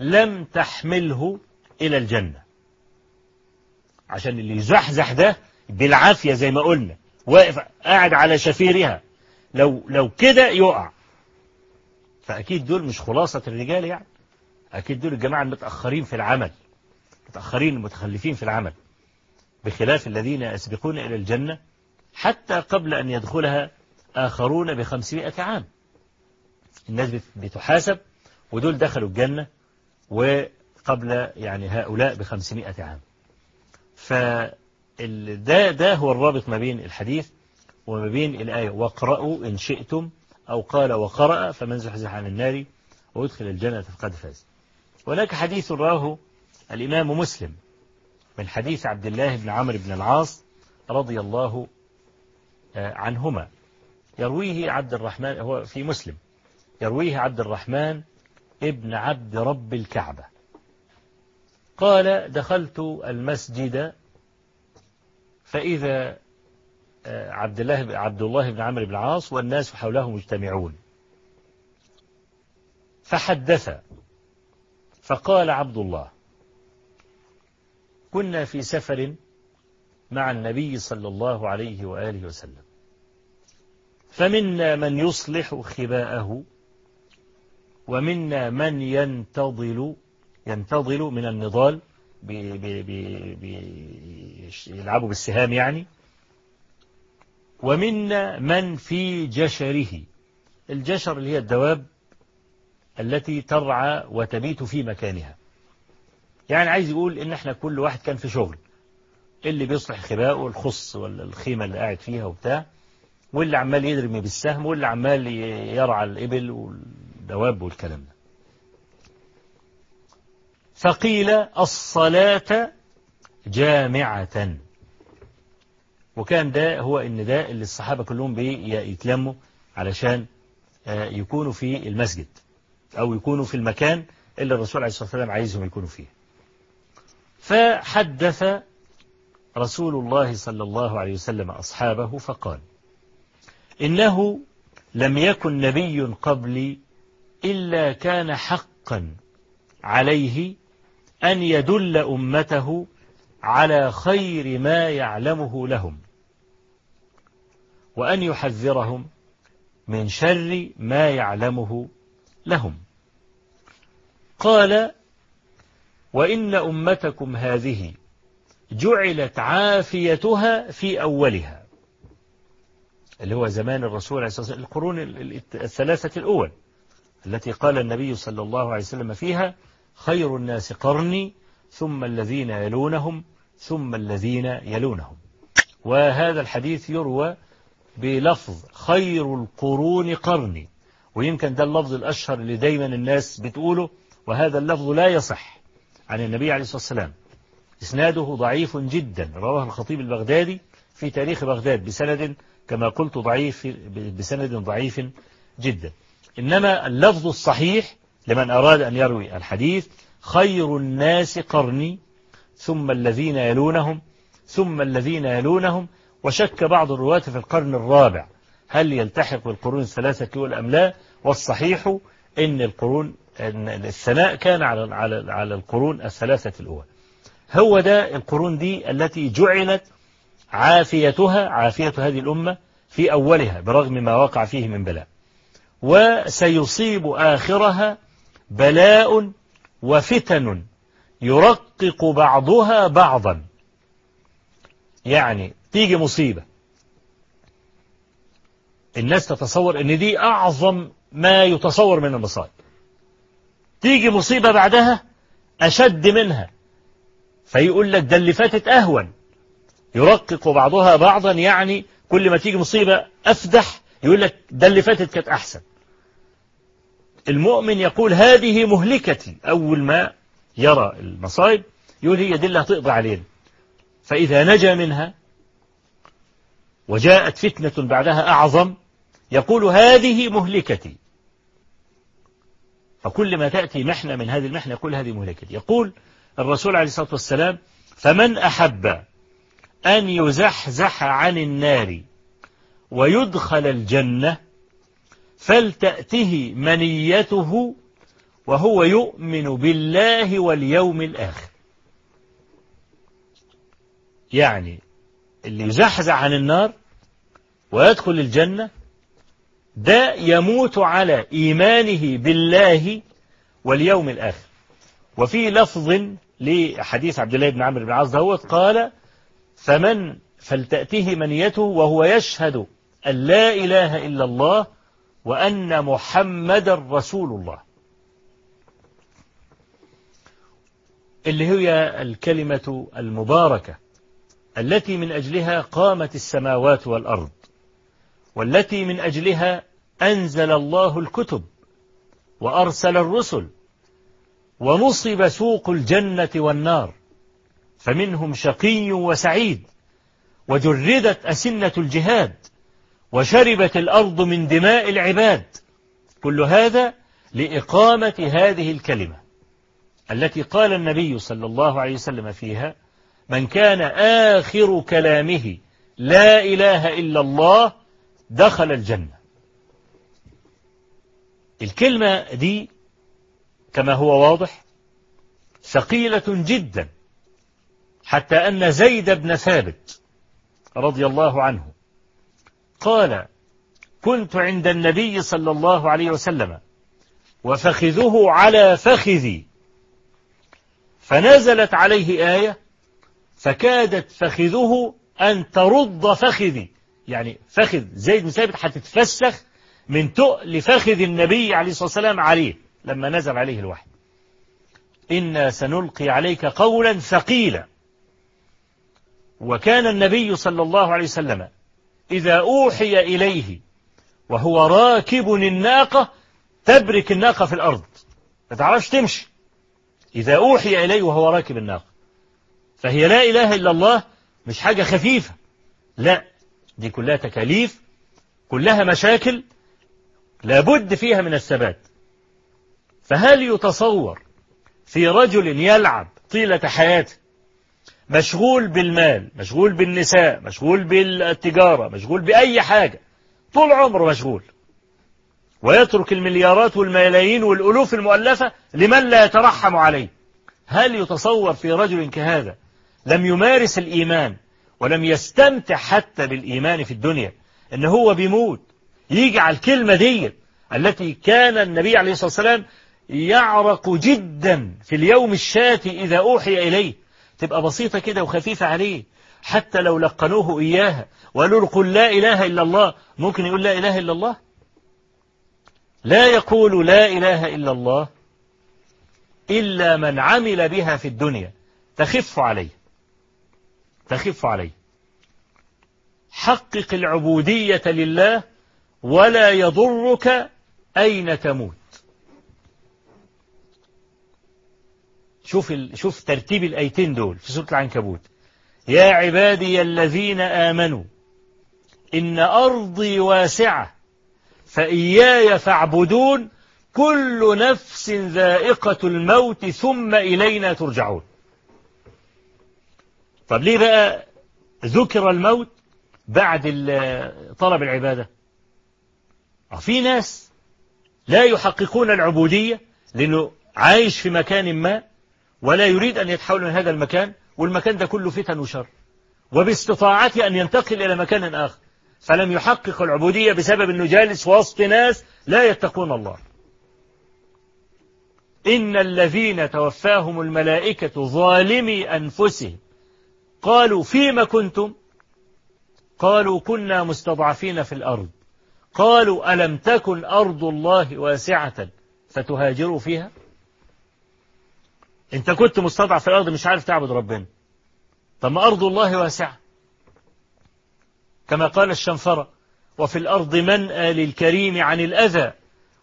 لم تحمله إلى الجنة. عشان اللي يزحزح ده بالعافية زي ما قلنا واقف قاعد على شفيرها. لو لو كده يقع. فأكيد دول مش خلاصة الرجال يعني. أكيد دول الجماعة المتأخرين في العمل متأخرين المتخلفين في العمل بخلاف الذين يسبقون إلى الجنة حتى قبل أن يدخلها آخرون بخمسمائة عام. الناس بتحاسب ودول دخلوا الجنة وقبل يعني هؤلاء بخمسمائة عام. فده ده هو الرابط ما بين الحديث وما بين الآية. واقرأوا إن شئتم أو قال وقرأ فمن زحزح عن النار ويدخل الجنة فقد فاز. هناك حديث راه الإمام مسلم من حديث عبد الله بن عمرو بن العاص رضي الله عنهما. يرويه عبد الرحمن هو في مسلم. يرويه عبد الرحمن ابن عبد رب الكعبة. قال دخلت المسجد فإذا عبد الله عبد الله بن عمرو بن العاص والناس حوله مجتمعون. فحدث. فقال عبد الله كنا في سفر مع النبي صلى الله عليه وآله وسلم. فمنا من يصلح خباءه ومنا من ينتضل ينتضل من النضال بي بي بي بي يلعبوا بالسهام يعني ومنا من في جشره. الجشر اللي هي الدواب التي ترعى وتبيت في مكانها. يعني عايز يقول إن إحنا كل واحد كان في شغل. اللي بيصلح خباءه الخص ولا الخيمة اللي قاعد فيها وبتاع واللي عمال يرمي بالسهم واللي عمال يرعى الإبل والدواب والكلام ده. فقيل الصلاة جامعة. وكان ده هو النداء اللي الصحابة كلهم بيتلموا علشان يكونوا في المسجد أو يكونوا في المكان اللي الرسول عليه الصلاة والسلام عايزهم يكونوا فيه. فحدث رسول الله صلى الله عليه وسلم أصحابه فقال إنه لم يكن نبي قبلي إلا كان حقا عليه أن يدل أمته على خير ما يعلمه لهم. وأن يحذرهم من شر ما يعلمه لهم. قال وإن أمتكم هذه جعلت عافيتها في أولها اللي هو زمان الرسول عليه الصلاة والسلام القرون الثلاثة الأول التي قال النبي صلى الله عليه وسلم فيها خير الناس قرني ثم الذين يلونهم ثم الذين يلونهم. وهذا الحديث يروى بلفظ خير القرون قرني ويمكن ده اللفظ الأشهر اللي دايما الناس بتقوله وهذا اللفظ لا يصح عن النبي عليه الصلاة والسلام. إسناده ضعيف جدا. رواه الخطيب البغدادي في تاريخ بغداد بسند كما قلت ضعيف بسند ضعيف جدا. إنما اللفظ الصحيح لمن أراد أن يروي الحديث خير الناس قرني ثم الذين يلونهم ثم الذين يلونهم وشك بعض الرواة في القرن الرابع. هل يلتحق بالقرون الثلاثة الأولى أم لا؟ والصحيح إن القرون إن الثناء كان على على على القرون الثلاثة الأولى هو ده القرون دي التي جعلت عافيتها عافية هذه الأمة في أولها برغم ما وقع فيه من بلاء. وسيصيب آخرها بلاء وفتن يرقق بعضها بعضا. يعني تيجي مصيبة. الناس تتصور إن دي أعظم ما يتصور من المصائب. تيجي مصيبة بعدها أشد منها. فيقول لك ده اللي فاتت أهون. يرقق بعضها بعضا يعني كل ما تيجي مصيبة أفدح. يقول لك ده اللي فاتت كانت أحسن. المؤمن يقول هذه مهلكتي. أول ما يرى المصائب يقول هي دي اللي هتقضي علينا. فإذا نجا منها وجاءت فتنة بعدها أعظم يقول هذه مهلكتي. فكل ما تأتي محنة من هذه المحنة يقول هذه مهلكتي. يقول الرسول عليه الصلاة والسلام فمن أحب أن يزحزح عن النار ويدخل الجنة فلتأته منيته وهو يؤمن بالله واليوم الآخر. يعني اللي يزحزح عن النار ويدخل الجنة ده يموت على إيمانه بالله واليوم الآخر. وفي لفظ لحديث عبد الله بن عمرو بن العاص دهوت قال فمن فلتأته منيته وهو يشهد أن لا إله إلا الله وأن محمد رسول الله. اللي هي الكلمة المباركة. التي من أجلها قامت السماوات والأرض والتي من أجلها أنزل الله الكتب وأرسل الرسل ونصب سوق الجنة والنار فمنهم شقي وسعيد وجردت أسنة الجهاد وشربت الأرض من دماء العباد. كل هذا لإقامة هذه الكلمة التي قال النبي صلى الله عليه وسلم فيها من كان آخر كلامه لا إله إلا الله دخل الجنة. الكلمة دي كما هو واضح ثقيلة جدا حتى أن زيد بن ثابت رضي الله عنه قال كنت عند النبي صلى الله عليه وسلم وفخذه على فخذي فنزلت عليه آية فكادت فخذه أن ترد فخذي. يعني فخذ. زيد بن ثابت هتتفسخ من تؤل فخذ النبي عليه الصلاة والسلام عليه لما نزل عليه الوحي. إنا سنلقي عليك قولا ثقيلا. وكان النبي صلى الله عليه وسلم إذا أوحي إليه وهو راكب الناقة تبرك الناقة في الأرض. ما تعرفش تمشي. إذا أوحي إليه وهو راكب الناقة. فهي لا إله إلا الله مش حاجة خفيفة. لا دي كلها تكاليف كلها مشاكل لابد فيها من الثبات. فهل يتصور في رجل يلعب طيلة حياته مشغول بالمال مشغول بالنساء مشغول بالتجارة مشغول بأي حاجة طول عمره مشغول ويترك المليارات والملايين والألوف المؤلفة لمن لا يترحم عليه هل يتصور في رجل كهذا لم يمارس الإيمان ولم يستمتع حتى بالإيمان في الدنيا إن هو بيموت. يجي على الكلمة دي التي كان النبي عليه الصلاة والسلام يعرق جدا في اليوم الشاتي إذا أوحي إليه. تبقى بسيطة كده وخفيفة عليه. حتى لو لقنوه إياها وقالوا له قل لا إله إلا الله ممكن يقول لا إله إلا الله؟ لا يقول لا إله إلا الله إلا من عمل بها في الدنيا. تخف عليه. تخف عليه حقق العبودية لله ولا يضرك أين تموت. شوف ال... شوف ترتيب الآيتين دول في سورة العنكبوت. يا عبادي الذين آمنوا إن أرضي واسعة فإياي فاعبدون كل نفس ذائقة الموت ثم إلينا ترجعون. طب ليه بقى ذكر الموت بعد طلب العبادة؟ في ناس لا يحققون العبودية لأنه عايش في مكان ما ولا يريد أن يتحول من هذا المكان والمكان ده كله فتن وشر وباستطاعته أن ينتقل إلى مكان آخر. فلم يحقق العبودية بسبب أنه جالس وسط ناس لا يتقون الله. إن الذين توفاهم الملائكة ظالمي أنفسهم. قالوا فيما كنتم؟ قالوا كنا مستضعفين في الأرض. قالوا ألم تكن أرض الله واسعة فتهاجروا فيها؟ انت كنت مستضعف في الأرض مش عارف تعبد ربنا. طب ما أرض الله واسعة. كما قال الشنفرة وفي الأرض منأى للكريم عن الأذى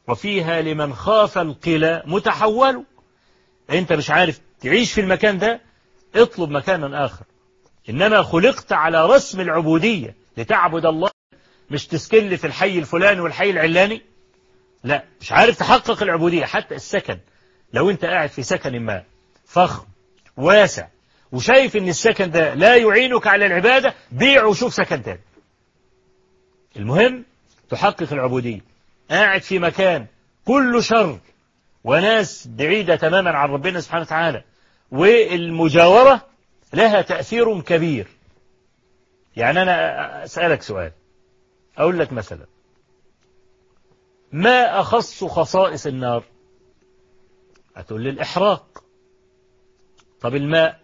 وفيها لمن خاف القلى متحول. انت مش عارف تعيش في المكان ده؟ اطلب مكانا آخر. إنما خلقت على رسم العبودية لتعبد الله. مش تسكن في الحي الفلاني والحي العلاني؟ لا مش عارف تحقق العبودية. حتى السكن لو أنت قاعد في سكن ما فخم واسع وشايف إن السكن ده لا يعينك على العبادة بيع وشوف سكن تاني. المهم تحقق العبودية. قاعد في مكان كله شر وناس بعيدة تماما عن ربنا سبحانه وتعالى والمجاورة لها تأثير كبير. يعني أنا أسألك سؤال. أقول لك مثلا. ما أخص خصائص النار؟ هتقول لي الإحراق. طب الماء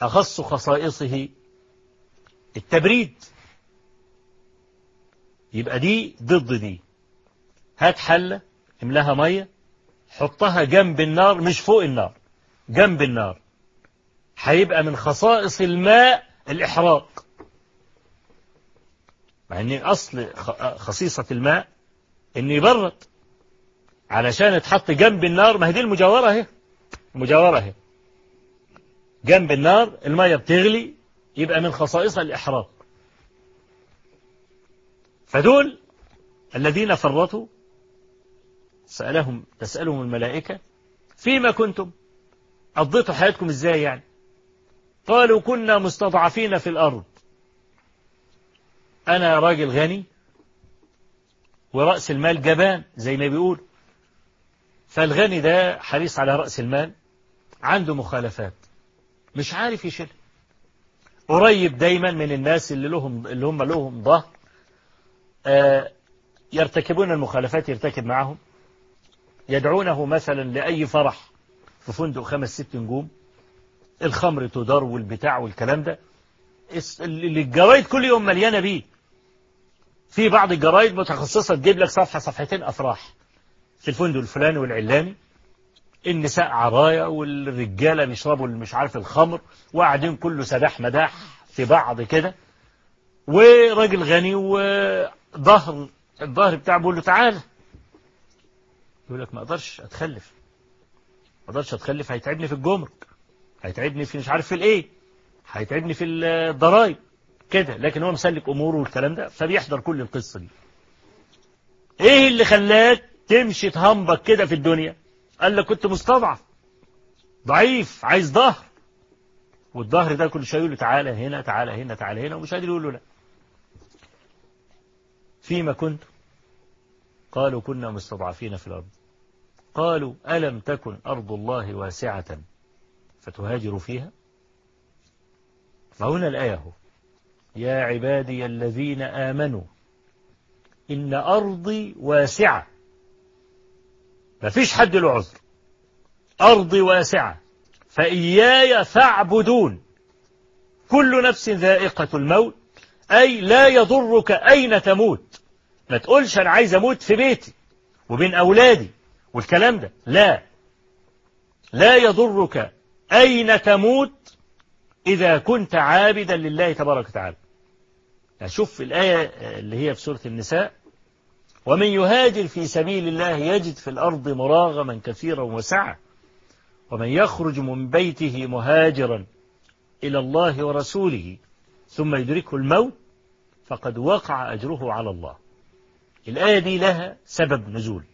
أخص خصائصه؟ التبريد. يبقى دي ضد دي. هات حلة املاها مية حطها جنب النار مش فوق النار جنب النار. هيبقى من خصائص الماء الإحراق. مع إن أصل خصيصة الماء إن يبرد. علشان اتحط جنب النار ما هي دي المجاورة اهي المجاورة اهي جنب النار المية بتغلي يبقى من خصائصها الإحراق. فدول الذين فرطوا سألهم تسألهم الملائكة فيما كنتم؟ قضيتوا حياتكم إزاي يعني؟ قالوا كنا مستضعفين في الأرض. أنا راجل غني ورأس المال جبان زي ما بيقول. فالغني ده حريص على رأس المال عنده مخالفات مش عارف يشيل قريب دايما من الناس اللي لهم اللي هم لهم ظهر آه يرتكبون المخالفات يرتكب معهم يدعونه مثلا لأي فرح في فندق خمس ست نجوم. الخمر تدار والبتاع والكلام ده. الجرايد كل يوم مليانة بيه. في بعض الجرايد متخصصة تجيب لك صفحة صفحتين أفراح. في الفندق الفلاني والعلاني. النساء عرايا والرجالة بيشربوا مش عارف الخمر وقاعدين كله سداح مداح في بعض كده. وراجل غني وظهر الظهر بتاعه بيقول له تعالى يقول لك ما أقدرش أتخلف. ما أقدرش أتخلف هيتعبني في الجمرك. هيتعبني في مش عارف في الإيه هيتعبني في الضرايب كده لكن هو مسلك أموره والكلام ده فبيحضر كل القصة دي. إيه اللي خلاك تمشي تهمبك كده في الدنيا؟ قال لك كنت مستضعف ضعيف عايز ظهر. والظهر ده كل شيء يقول له تعالى هنا تعالى هنا تعالى هنا ومش قادر يقول له لا. فيما كنت؟ قالوا كنا مستضعفين في الأرض. قالوا ألم تكن أرض الله واسعة؟ فتهاجروا فيها؟ فهنا الآية هو يا عبادي الذين آمنوا إن أرضي واسعة. ما فيش حد له عذر. أرضي واسعة. فإياي فاعبدون. كل نفس ذائقة الموت. أي لا يضرك أين تموت. ما تقولش أنا عايز أموت في بيتي وبين أولادي والكلام ده. لا. لا يضرك أين تموت إذا كنت عابدا لله تبارك وتعالى؟ يعني شوف الآية اللي هي في سورة النساء ومن يهاجر في سبيل الله يجد في الأرض مراغما كثيرا وسعة ومن يخرج من بيته مهاجرا إلى الله ورسوله ثم يدركه الموت فقد وقع أجره على الله. الآية دي لها سبب نزول.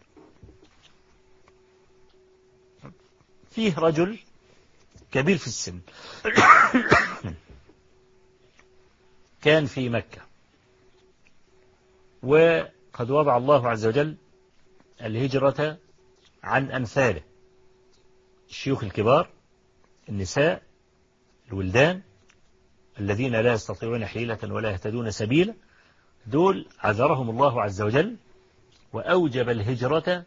فيه رجل كبير في السن. كان في مكة. وقد وضع الله عز وجل الهجرة عن أمثاله. الشيوخ الكبار النساء الولدان الذين لا يستطيعون حيلة ولا يهتدون سبيلا دول عذرهم الله عز وجل وأوجب الهجرة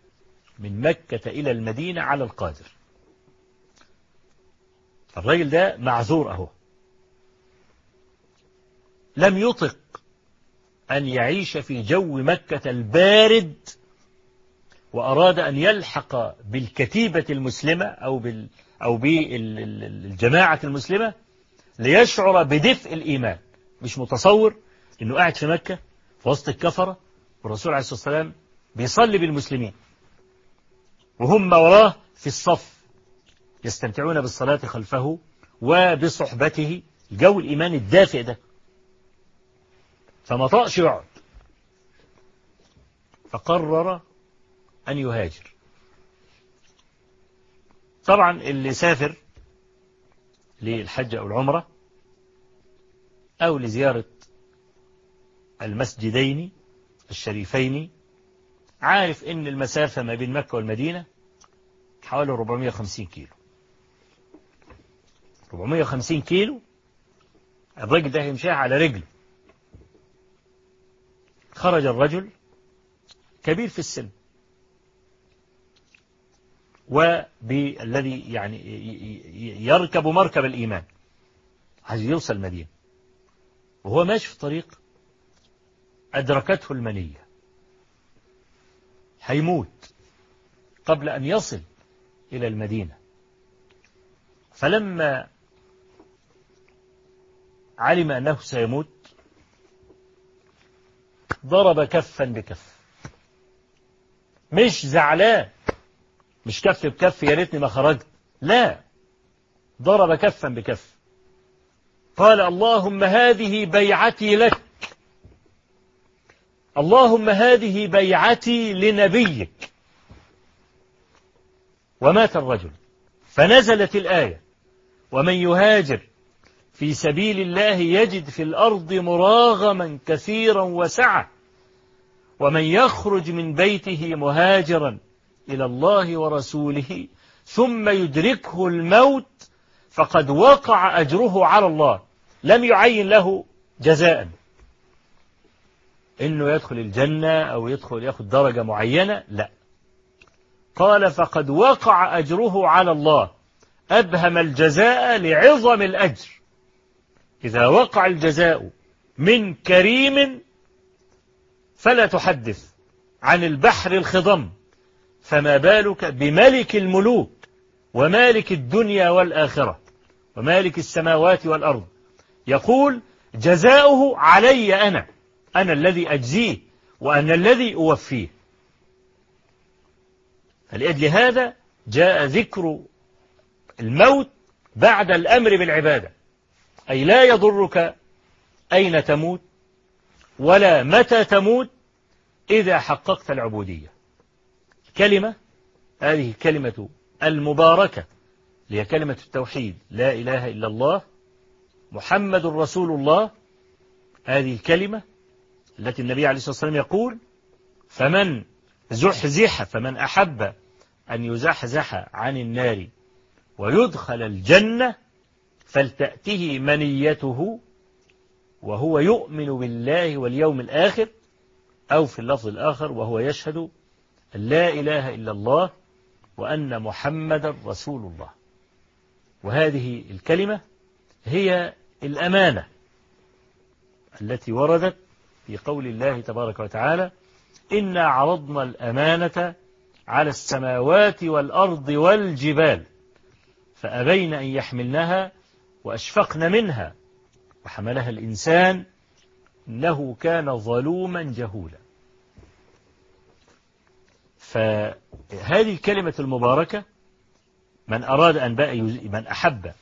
من مكة إلى المدينة على القادر. الراجل ده معذور أهو. لم يطق أن يعيش في جو مكة البارد وأراد أن يلحق بالكتيبة المسلمة أو بال أو بالجماعة المسلمة ليشعر بدفء الإيمان. مش متصور إنه قاعد في مكة في وسط الكفرة والرسول عليه الصلاة والسلام بيصلي بالمسلمين وهم وراه في الصف. يستمتعون بالصلاة خلفه وبصحبته الجو الإيمان الدافئ ده. فما طقش يقعد. فقرر أن يهاجر. طبعا اللي سافر للحج أو العمرة أو لزيارة المسجدين الشريفين عارف إن المسافة ما بين مكة والمدينة حوالي 450 كيلو. 450 كيلو الرجل ده يمشيها على رجله. خرج الرجل كبير في السن. وبالذي يعني يركب مركب الإيمان. عايز يوصل المدينة. وهو ماشي في طريق أدركته المنية. هيموت قبل أن يصل إلى المدينة. فلما علم أنه سيموت ضرب كفا بكف. مش زعلان مش كف بكف يا ريتني ما خرجت. لا ضرب كفا بكف. قال اللهم هذه بيعتي لك. اللهم هذه بيعتي لنبيك. ومات الرجل. فنزلت الآية. ومن يهاجر في سبيل الله يجد في الأرض مراغما كثيرا وسعة ومن يخرج من بيته مهاجرا إلى الله ورسوله ثم يدركه الموت فقد وقع أجره على الله لم يعين له جزاء. إنه يدخل الجنة أو يدخل يأخذ درجة معينة؟ لا. قال فقد وقع أجره على الله أبهم الجزاء لعظم الأجر. إذا وقع الجزاء من كريم فلا تحدث عن البحر الخضم فما بالك بملك الملوك ومالك الدنيا والآخرة ومالك السماوات والأرض؟ يقول جزاؤه علي أنا أنا الذي أجزيه وأنا الذي أوفيه. فلأجل هذا جاء ذكر الموت بعد الأمر بالعبادة. أي لا يضرك أين تموت ولا متى تموت إذا حققت العبودية. كلمة هذه كلمة المباركة هي كلمة التوحيد. لا إله إلا الله محمد رسول الله. هذه الكلمة التي النبي عليه الصلاة والسلام يقول فمن زحزح فمن أحب أن يزحزح عن النار ويدخل الجنة فلتأته منيته وهو يؤمن بالله واليوم الآخر أو في اللفظ الآخر وهو يشهد لا إله إلا الله وأن محمد رسول الله. وهذه الكلمة هي الأمانة التي وردت في قول الله تبارك وتعالى إنا عرضنا الأمانة على السماوات والأرض والجبال فأبين أن يحملنها وأشفقن منها. وحملها الإنسان إنه كان ظلوما جهولا. فهذه الكلمة المباركة من أراد أن بقى من أحب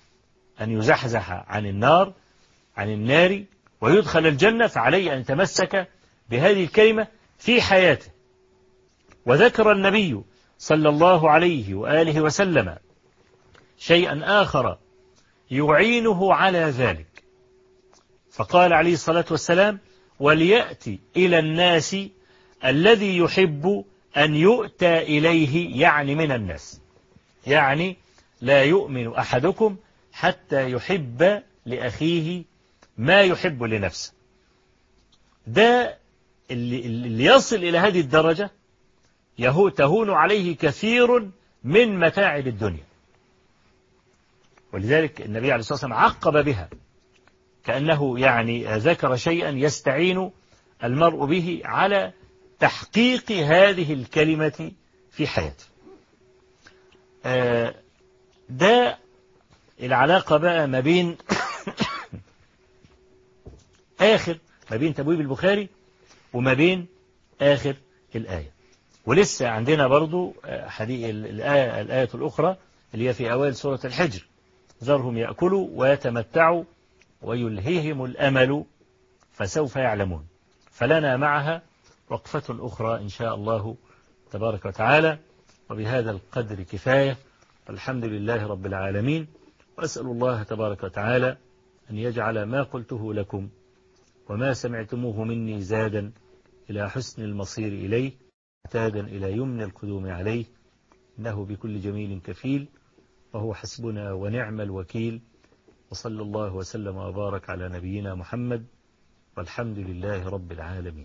أن يزحزح عن النار عن النار ويدخل الجنة فعليه أن يتمسك بهذه الكلمة في حياته. وذكر النبي صلى الله عليه وآله وسلم شيئا آخر يعينه على ذلك. فقال عليه الصلاة والسلام وليأتي إلى الناس الذي يحب أن يؤتى إليه يعني من الناس. يعني لا يؤمن أحدكم حتى يحب لأخيه ما يحب لنفسه. ده اللي, يصل إلى هذه الدرجة تهون عليه كثير من متاعب الدنيا. ولذلك النبي عليه الصلاة والسلام عقب بها كأنه يعني ذكر شيئا يستعين المرء به على تحقيق هذه الكلمة في حياته. ده العلاقة بقى ما بين آخر ما بين تبويب البخاري وما بين آخر الآية. ولسه عندنا برضو حديث الآية, الآية الأخرى اللي هي في أوائل سورة الحجر. ذرهم يأكلوا ويتمتعوا ويلهيهم الأمل فسوف يعلمون. فلنا معها وقفة أخرى إن شاء الله تبارك وتعالى. وبهذا القدر كفاية الحمد لله رب العالمين. وأسأل الله تبارك وتعالى أن يجعل ما قلته لكم وما سمعتموه مني زادا إلى حسن المصير إليه اعتادا إلى يمن القدوم عليه إنه بكل جميل كفيل. وهو حسبنا ونعم الوكيل وصلى الله وسلم وبارك على نبينا محمد والحمد لله رب العالمين.